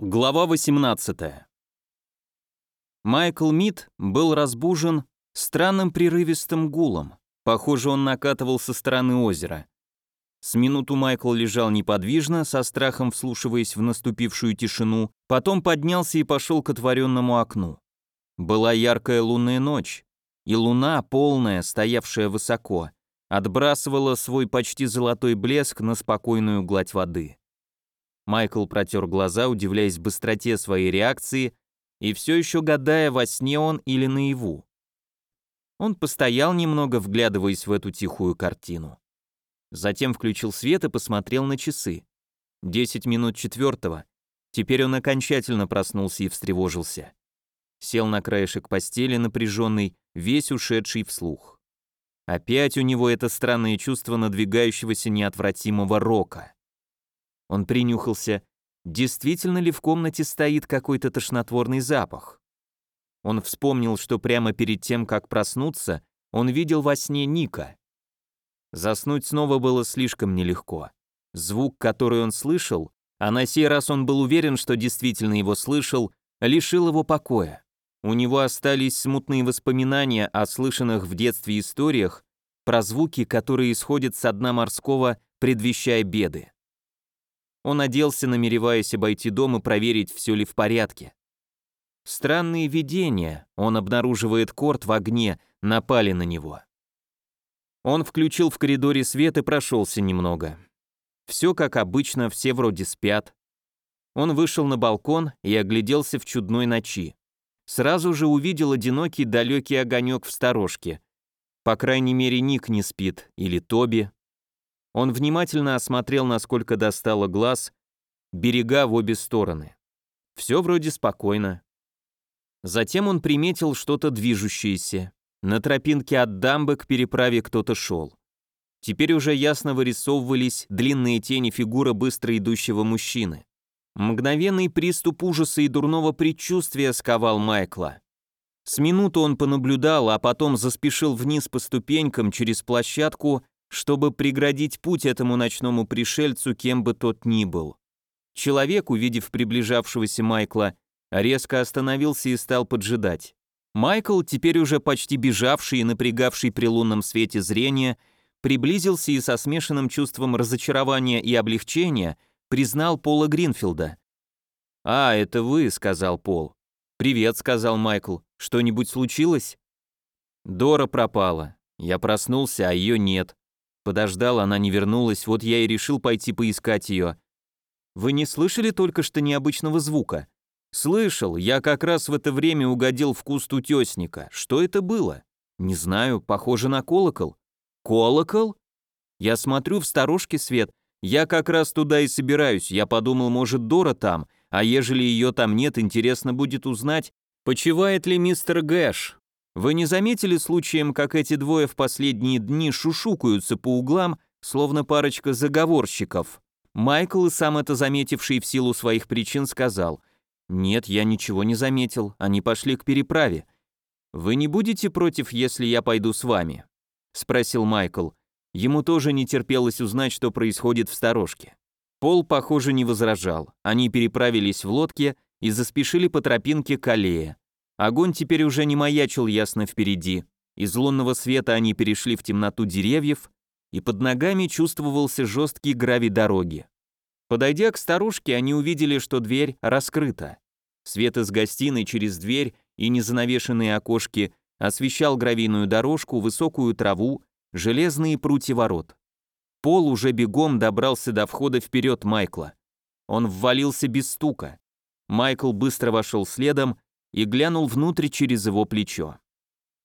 Глава 18. Майкл Мид был разбужен странным прерывистым гулом. Похоже, он накатывал со стороны озера. С минуту Майкл лежал неподвижно, со страхом вслушиваясь в наступившую тишину, потом поднялся и пошел к отворенному окну. Была яркая лунная ночь, и луна, полная, стоявшая высоко, отбрасывала свой почти золотой блеск на спокойную гладь воды. Майкл протер глаза, удивляясь быстроте своей реакции и все еще гадая, во сне он или наяву. Он постоял немного, вглядываясь в эту тихую картину. Затем включил свет и посмотрел на часы. Десять минут четвертого. Теперь он окончательно проснулся и встревожился. Сел на краешек постели, напряженный, весь ушедший вслух. Опять у него это странное чувство надвигающегося неотвратимого рока. Он принюхался, действительно ли в комнате стоит какой-то тошнотворный запах. Он вспомнил, что прямо перед тем, как проснуться, он видел во сне Ника. Заснуть снова было слишком нелегко. Звук, который он слышал, а на сей раз он был уверен, что действительно его слышал, лишил его покоя. У него остались смутные воспоминания о слышанных в детстве историях про звуки, которые исходят с дна морского, предвещая беды. Он оделся, намереваясь обойти дом и проверить, все ли в порядке. Странные видения, он обнаруживает корт в огне, напали на него. Он включил в коридоре свет и прошелся немного. Все как обычно, все вроде спят. Он вышел на балкон и огляделся в чудной ночи. Сразу же увидел одинокий далекий огонек в сторожке. По крайней мере, Ник не спит, или Тоби. Он внимательно осмотрел, насколько достало глаз, берега в обе стороны. Все вроде спокойно. Затем он приметил что-то движущееся. На тропинке от дамбы к переправе кто-то шел. Теперь уже ясно вырисовывались длинные тени фигуры быстро идущего мужчины. Мгновенный приступ ужаса и дурного предчувствия сковал Майкла. С минуту он понаблюдал, а потом заспешил вниз по ступенькам через площадку чтобы преградить путь этому ночному пришельцу, кем бы тот ни был. Человек, увидев приближавшегося Майкла, резко остановился и стал поджидать. Майкл, теперь уже почти бежавший и напрягавший при лунном свете зрение, приблизился и со смешанным чувством разочарования и облегчения признал Пола Гринфилда. «А, это вы», — сказал Пол. «Привет», — сказал Майкл. «Что-нибудь случилось?» Дора пропала. Я проснулся, а ее нет. Подождал, она не вернулась, вот я и решил пойти поискать ее. Вы не слышали только что необычного звука? Слышал, я как раз в это время угодил в куст утесника. Что это было? Не знаю, похоже на колокол. Колокол? Я смотрю в сторожке свет. Я как раз туда и собираюсь. Я подумал, может, Дора там, а ежели ее там нет, интересно будет узнать, почивает ли мистер Гэш. Вы не заметили случаем, как эти двое в последние дни шушукаются по углам, словно парочка заговорщиков? Майкл, и сам это заметивший в силу своих причин, сказал, «Нет, я ничего не заметил, они пошли к переправе. Вы не будете против, если я пойду с вами?» — спросил Майкл. Ему тоже не терпелось узнать, что происходит в сторожке. Пол, похоже, не возражал. Они переправились в лодке и заспешили по тропинке к аллее. Огонь теперь уже не маячил ясно впереди. Из лунного света они перешли в темноту деревьев, и под ногами чувствовался жесткий гравий дороги. Подойдя к старушке, они увидели, что дверь раскрыта. Свет из гостиной через дверь и незанавешенные окошки освещал гравийную дорожку, высокую траву, железные прутья ворот. Пол уже бегом добрался до входа вперед Майкла. Он ввалился без стука. Майкл быстро вошел следом, и глянул внутрь через его плечо.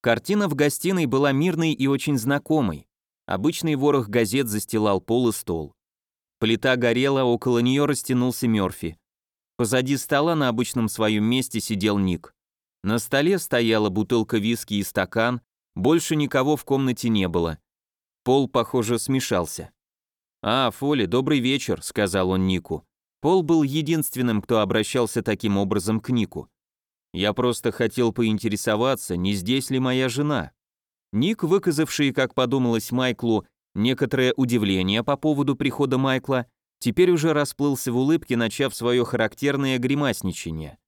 Картина в гостиной была мирной и очень знакомой. Обычный ворох газет застилал пол и стол. Плита горела, около нее растянулся Мёрфи. Позади стола на обычном своем месте сидел Ник. На столе стояла бутылка виски и стакан, больше никого в комнате не было. Пол, похоже, смешался. «А, Фоли, добрый вечер», — сказал он Нику. Пол был единственным, кто обращался таким образом к Нику. Я просто хотел поинтересоваться, не здесь ли моя жена. Ник, выказавший, как подумалось Майклу, некоторое удивление по поводу прихода Майкла, теперь уже расплылся в улыбке, начав свое характерное гримасничание.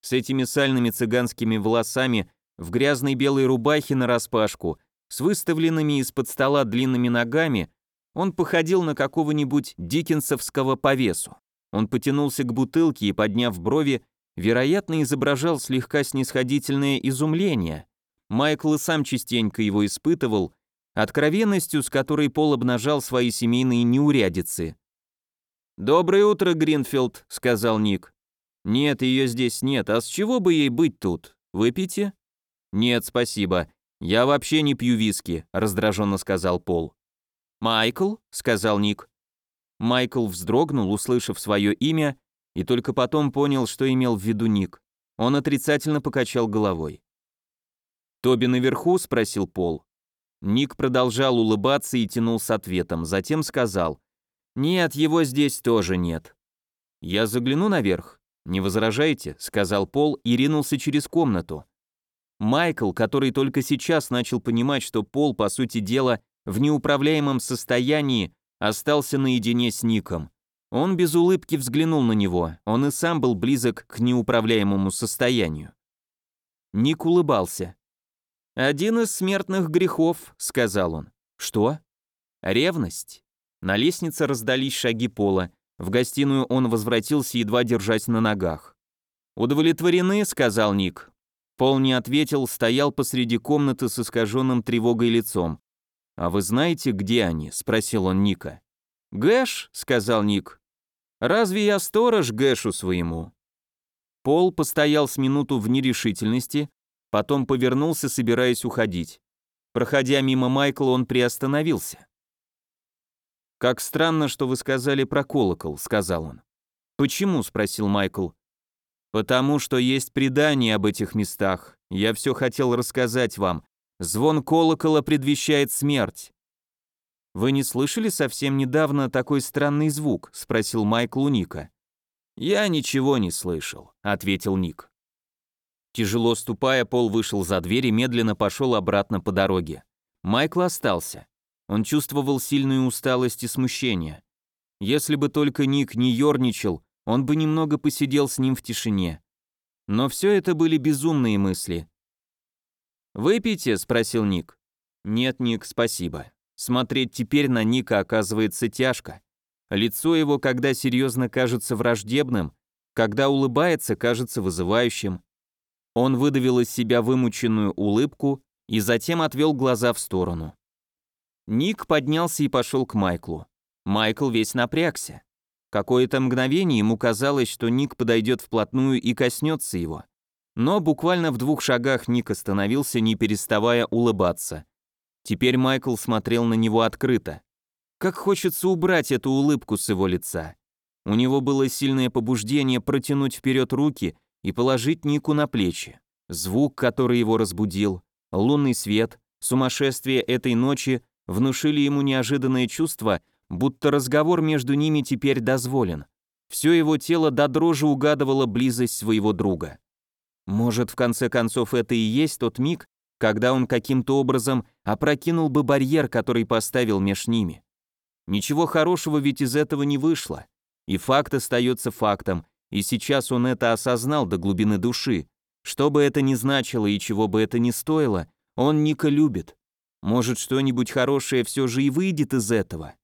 С этими сальными цыганскими волосами, в грязной белой рубахе нараспашку, с выставленными из-под стола длинными ногами, он походил на какого-нибудь диккенсовского повесу. Он потянулся к бутылке и, подняв брови, вероятно, изображал слегка снисходительное изумление. Майкл и сам частенько его испытывал, откровенностью, с которой Пол обнажал свои семейные неурядицы. «Доброе утро, Гринфилд», — сказал Ник. «Нет, ее здесь нет, а с чего бы ей быть тут? Выпейте?» «Нет, спасибо. Я вообще не пью виски», — раздраженно сказал Пол. «Майкл», — сказал Ник. Майкл вздрогнул, услышав свое имя, и только потом понял, что имел в виду Ник. Он отрицательно покачал головой. «Тоби наверху?» — спросил Пол. Ник продолжал улыбаться и тянул с ответом, затем сказал. «Нет, его здесь тоже нет». «Я загляну наверх?» «Не возражаете?» — сказал Пол и ринулся через комнату. Майкл, который только сейчас начал понимать, что Пол, по сути дела, в неуправляемом состоянии, остался наедине с Ником. Он без улыбки взглянул на него, он и сам был близок к неуправляемому состоянию. Ник улыбался. «Один из смертных грехов», — сказал он. «Что?» «Ревность». На лестнице раздались шаги Пола. В гостиную он возвратился, едва держась на ногах. «Удовлетворены?» — сказал Ник. Пол не ответил, стоял посреди комнаты с искаженным тревогой лицом. «А вы знаете, где они?» — спросил он Ника. «Гэш», — сказал Ник. «Разве я сторож Гэшу своему?» Пол постоял с минуту в нерешительности, потом повернулся, собираясь уходить. Проходя мимо Майкла, он приостановился. «Как странно, что вы сказали про колокол», — сказал он. «Почему?» — спросил Майкл. «Потому что есть предание об этих местах. Я все хотел рассказать вам. Звон колокола предвещает смерть». «Вы не слышали совсем недавно такой странный звук?» — спросил Майкл у Ника. «Я ничего не слышал», — ответил Ник. Тяжело ступая, Пол вышел за дверь и медленно пошел обратно по дороге. Майкл остался. Он чувствовал сильную усталость и смущение. Если бы только Ник не ерничал, он бы немного посидел с ним в тишине. Но все это были безумные мысли. «Выпейте?» — спросил Ник. «Нет, Ник, спасибо. Смотреть теперь на Ника оказывается тяжко. Лицо его, когда серьезно кажется враждебным, когда улыбается, кажется вызывающим. Он выдавил из себя вымученную улыбку и затем отвел глаза в сторону. Ник поднялся и пошел к Майклу. Майкл весь напрягся. Какое-то мгновение ему казалось, что Ник подойдет вплотную и коснется его. Но буквально в двух шагах Ник остановился, не переставая улыбаться. Теперь Майкл смотрел на него открыто. Как хочется убрать эту улыбку с его лица. У него было сильное побуждение протянуть вперед руки и положить Нику на плечи. Звук, который его разбудил, лунный свет, сумасшествие этой ночи внушили ему неожиданное чувство, будто разговор между ними теперь дозволен. Все его тело до дрожи угадывало близость своего друга. Может, в конце концов, это и есть тот миг, когда он каким-то образом опрокинул бы барьер, который поставил меж ними. Ничего хорошего ведь из этого не вышло. И факт остается фактом, и сейчас он это осознал до глубины души. Что бы это ни значило и чего бы это ни стоило, он Ника любит. Может, что-нибудь хорошее все же и выйдет из этого.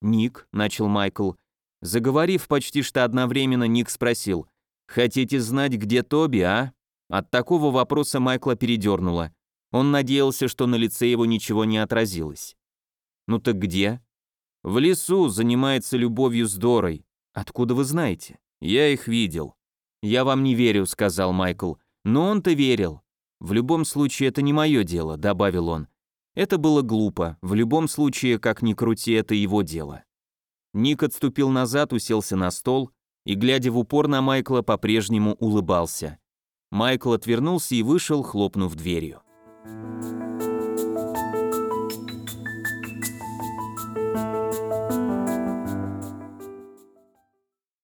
«Ник», — начал Майкл. Заговорив почти что одновременно, Ник спросил, «Хотите знать, где Тоби, а?» От такого вопроса Майкла передернуло. Он надеялся, что на лице его ничего не отразилось. «Ну так где?» «В лесу, занимается любовью с Дорой. Откуда вы знаете?» «Я их видел». «Я вам не верю», — сказал Майкл. «Но он-то верил. В любом случае, это не мое дело», — добавил он. Это было глупо, в любом случае, как ни крути, это его дело. Ник отступил назад, уселся на стол и, глядя в упор на Майкла, по-прежнему улыбался. Майкл отвернулся и вышел, хлопнув дверью. Thank you.